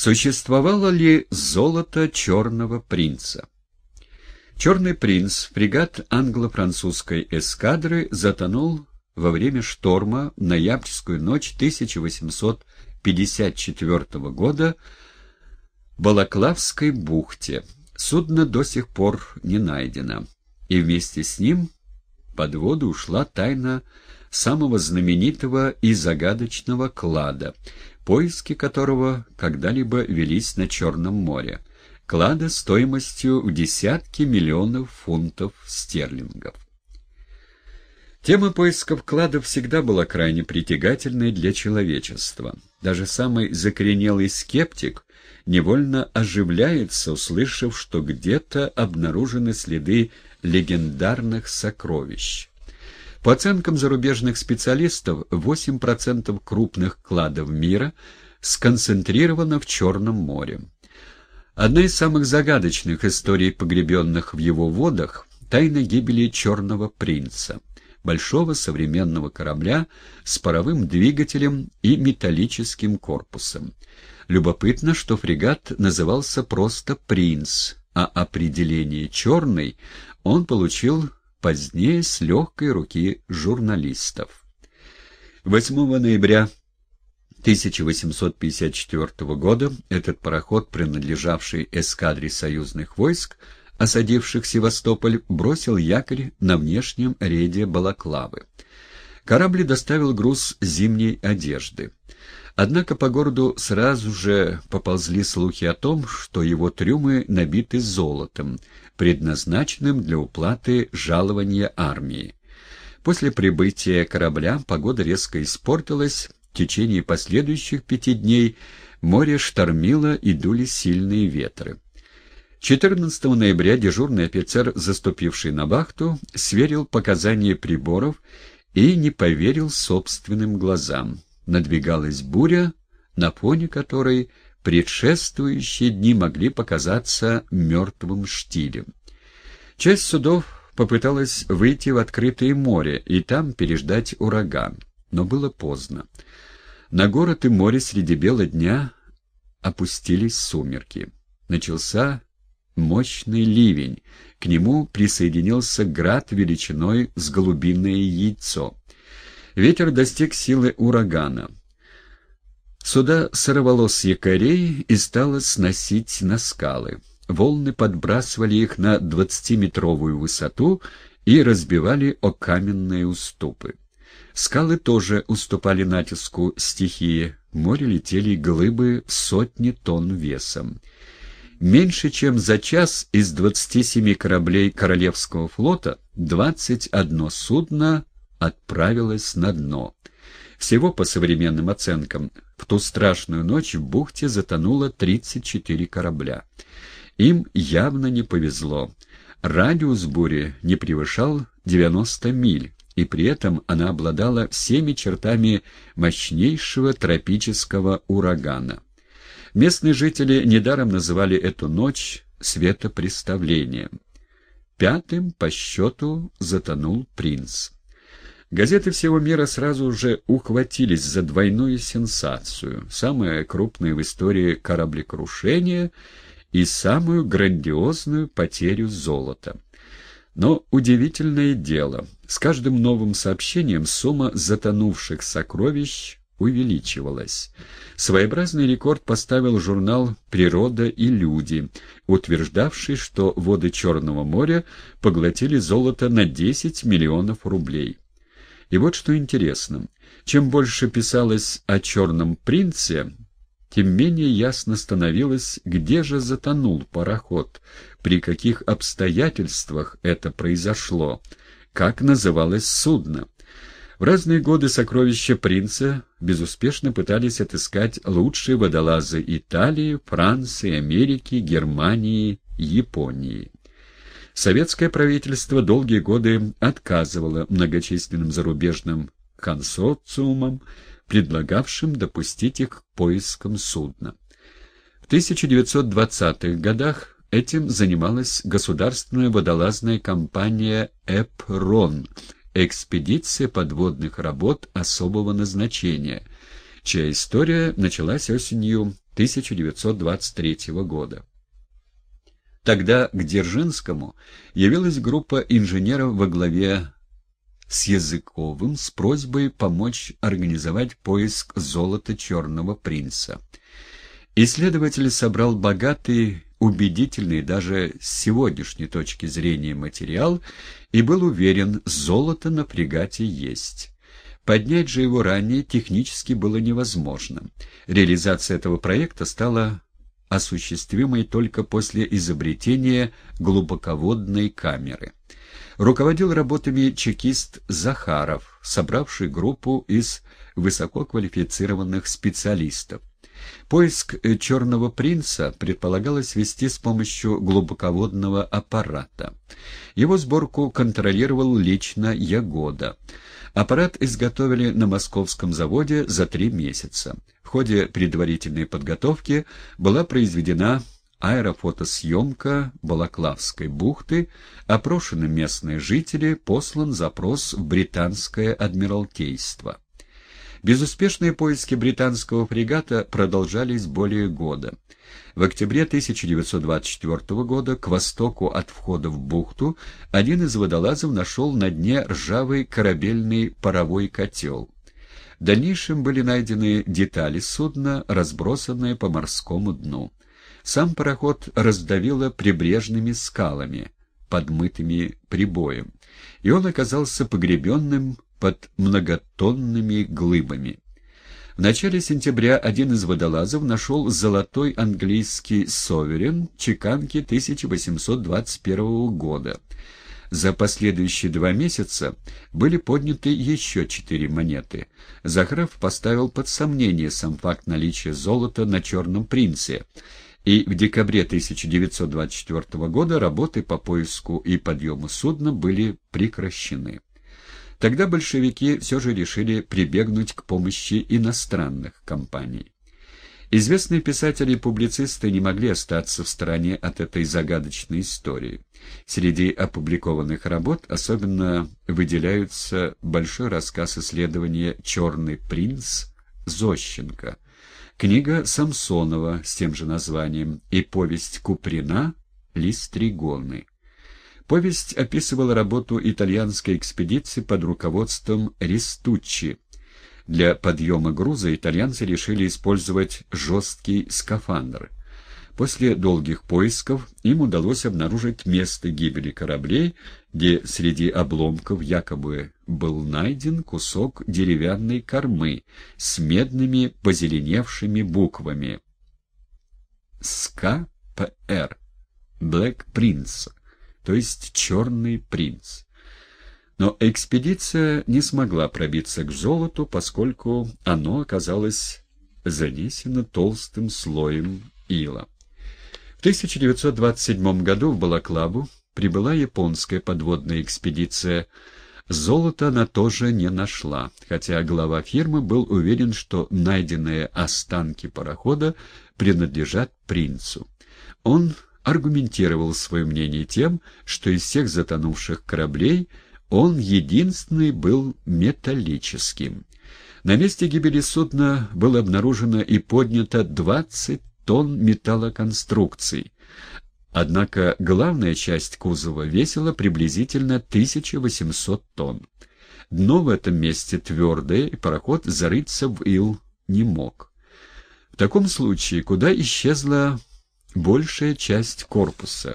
Существовало ли золото черного принца? Черный принц, фрегат англо-французской эскадры, затонул во время шторма в ноябрьскую ночь 1854 года в Балаклавской бухте. Судно до сих пор не найдено, и вместе с ним под воду ушла тайна самого знаменитого и загадочного клада, поиски которого когда-либо велись на Черном море, клада стоимостью в десятки миллионов фунтов стерлингов. Тема поисков кладов всегда была крайне притягательной для человечества. Даже самый закоренелый скептик невольно оживляется, услышав, что где-то обнаружены следы легендарных сокровищ. По оценкам зарубежных специалистов, 8% крупных кладов мира сконцентрировано в Черном море. Одна из самых загадочных историй погребенных в его водах – тайна гибели Черного принца, большого современного корабля с паровым двигателем и металлическим корпусом. Любопытно, что фрегат назывался просто «Принц», а определение «черный» он получил позднее с легкой руки журналистов. 8 ноября 1854 года этот пароход, принадлежавший эскадре союзных войск, осадивших Севастополь, бросил якорь на внешнем рейде Балаклавы. Корабль доставил груз зимней одежды. Однако по городу сразу же поползли слухи о том, что его трюмы набиты золотом, предназначенным для уплаты жалования армии. После прибытия корабля погода резко испортилась, в течение последующих пяти дней море штормило и дули сильные ветры. 14 ноября дежурный офицер, заступивший на вахту, сверил показания приборов и не поверил собственным глазам надвигалась буря, на фоне которой предшествующие дни могли показаться мертвым штилем. Часть судов попыталась выйти в открытое море и там переждать ураган, но было поздно. На город и море среди бела дня опустились сумерки. Начался мощный ливень, к нему присоединился град величиной с голубиное яйцо. Ветер достиг силы урагана. Суда сорвало с якорей и стало сносить на скалы. Волны подбрасывали их на двадцатиметровую высоту и разбивали о каменные уступы. Скалы тоже уступали натиску стихии. В море летели глыбы сотни тонн весом. Меньше чем за час из 27 кораблей Королевского флота 21 судно отправилась на дно. Всего, по современным оценкам, в ту страшную ночь в бухте затонуло 34 корабля. Им явно не повезло. Радиус бури не превышал 90 миль, и при этом она обладала всеми чертами мощнейшего тропического урагана. Местные жители недаром называли эту ночь светопреставлением. Пятым по счету затонул принц. Газеты всего мира сразу же ухватились за двойную сенсацию, самое крупное в истории кораблекрушение и самую грандиозную потерю золота. Но удивительное дело, с каждым новым сообщением сумма затонувших сокровищ увеличивалась. Своеобразный рекорд поставил журнал «Природа и люди», утверждавший, что воды Черного моря поглотили золото на 10 миллионов рублей. И вот что интересно. Чем больше писалось о «Черном принце», тем менее ясно становилось, где же затонул пароход, при каких обстоятельствах это произошло, как называлось судно. В разные годы сокровища принца безуспешно пытались отыскать лучшие водолазы Италии, Франции, Америки, Германии, Японии. Советское правительство долгие годы отказывало многочисленным зарубежным консорциумам, предлагавшим допустить их к поискам судна. В 1920-х годах этим занималась государственная водолазная компания «Эпрон» экспедиция подводных работ особого назначения, чья история началась осенью 1923 года. Тогда к Дзержинскому явилась группа инженеров во главе с Языковым с просьбой помочь организовать поиск золота Черного принца. Исследователь собрал богатый, убедительный даже с сегодняшней точки зрения материал и был уверен, золото на фрегате есть. Поднять же его ранее технически было невозможно. Реализация этого проекта стала осуществимой только после изобретения глубоководной камеры. Руководил работами чекист Захаров, собравший группу из высококвалифицированных специалистов. Поиск э, «Черного принца» предполагалось вести с помощью глубоководного аппарата. Его сборку контролировал лично Ягода. Аппарат изготовили на московском заводе за три месяца. В ходе предварительной подготовки была произведена аэрофотосъемка Балаклавской бухты, опрошены местные жители, послан запрос в британское адмиралтейство. Безуспешные поиски британского фрегата продолжались более года. В октябре 1924 года к востоку от входа в бухту один из водолазов нашел на дне ржавый корабельный паровой котел. В дальнейшем были найдены детали судна, разбросанные по морскому дну. Сам пароход раздавило прибрежными скалами, подмытыми прибоем, и он оказался погребенным под многотонными глыбами. В начале сентября один из водолазов нашел золотой английский «Соверен» чеканки 1821 года. За последующие два месяца были подняты еще четыре монеты. Захаров поставил под сомнение сам факт наличия золота на «Черном принце», и в декабре 1924 года работы по поиску и подъему судна были прекращены. Тогда большевики все же решили прибегнуть к помощи иностранных компаний. Известные писатели и публицисты не могли остаться в стороне от этой загадочной истории. Среди опубликованных работ особенно выделяются большой рассказ исследования «Черный принц» Зощенко, книга Самсонова с тем же названием и повесть Куприна «Листригоны». Повесть описывала работу итальянской экспедиции под руководством Ристуччи. Для подъема груза итальянцы решили использовать жесткий скафандр. После долгих поисков им удалось обнаружить место гибели кораблей, где среди обломков якобы был найден кусок деревянной кормы с медными позеленевшими буквами СКПР «Блэк Принц» то есть «Черный принц». Но экспедиция не смогла пробиться к золоту, поскольку оно оказалось занесено толстым слоем ила. В 1927 году в Балаклаву прибыла японская подводная экспедиция. Золото она тоже не нашла, хотя глава фирмы был уверен, что найденные останки парохода принадлежат принцу. Он аргументировал свое мнение тем, что из всех затонувших кораблей он единственный был металлическим. На месте гибели судна было обнаружено и поднято 20 тонн металлоконструкций, однако главная часть кузова весила приблизительно 1800 тонн. Дно в этом месте твердое, и пароход зарыться в ил не мог. В таком случае куда исчезла большая часть корпуса.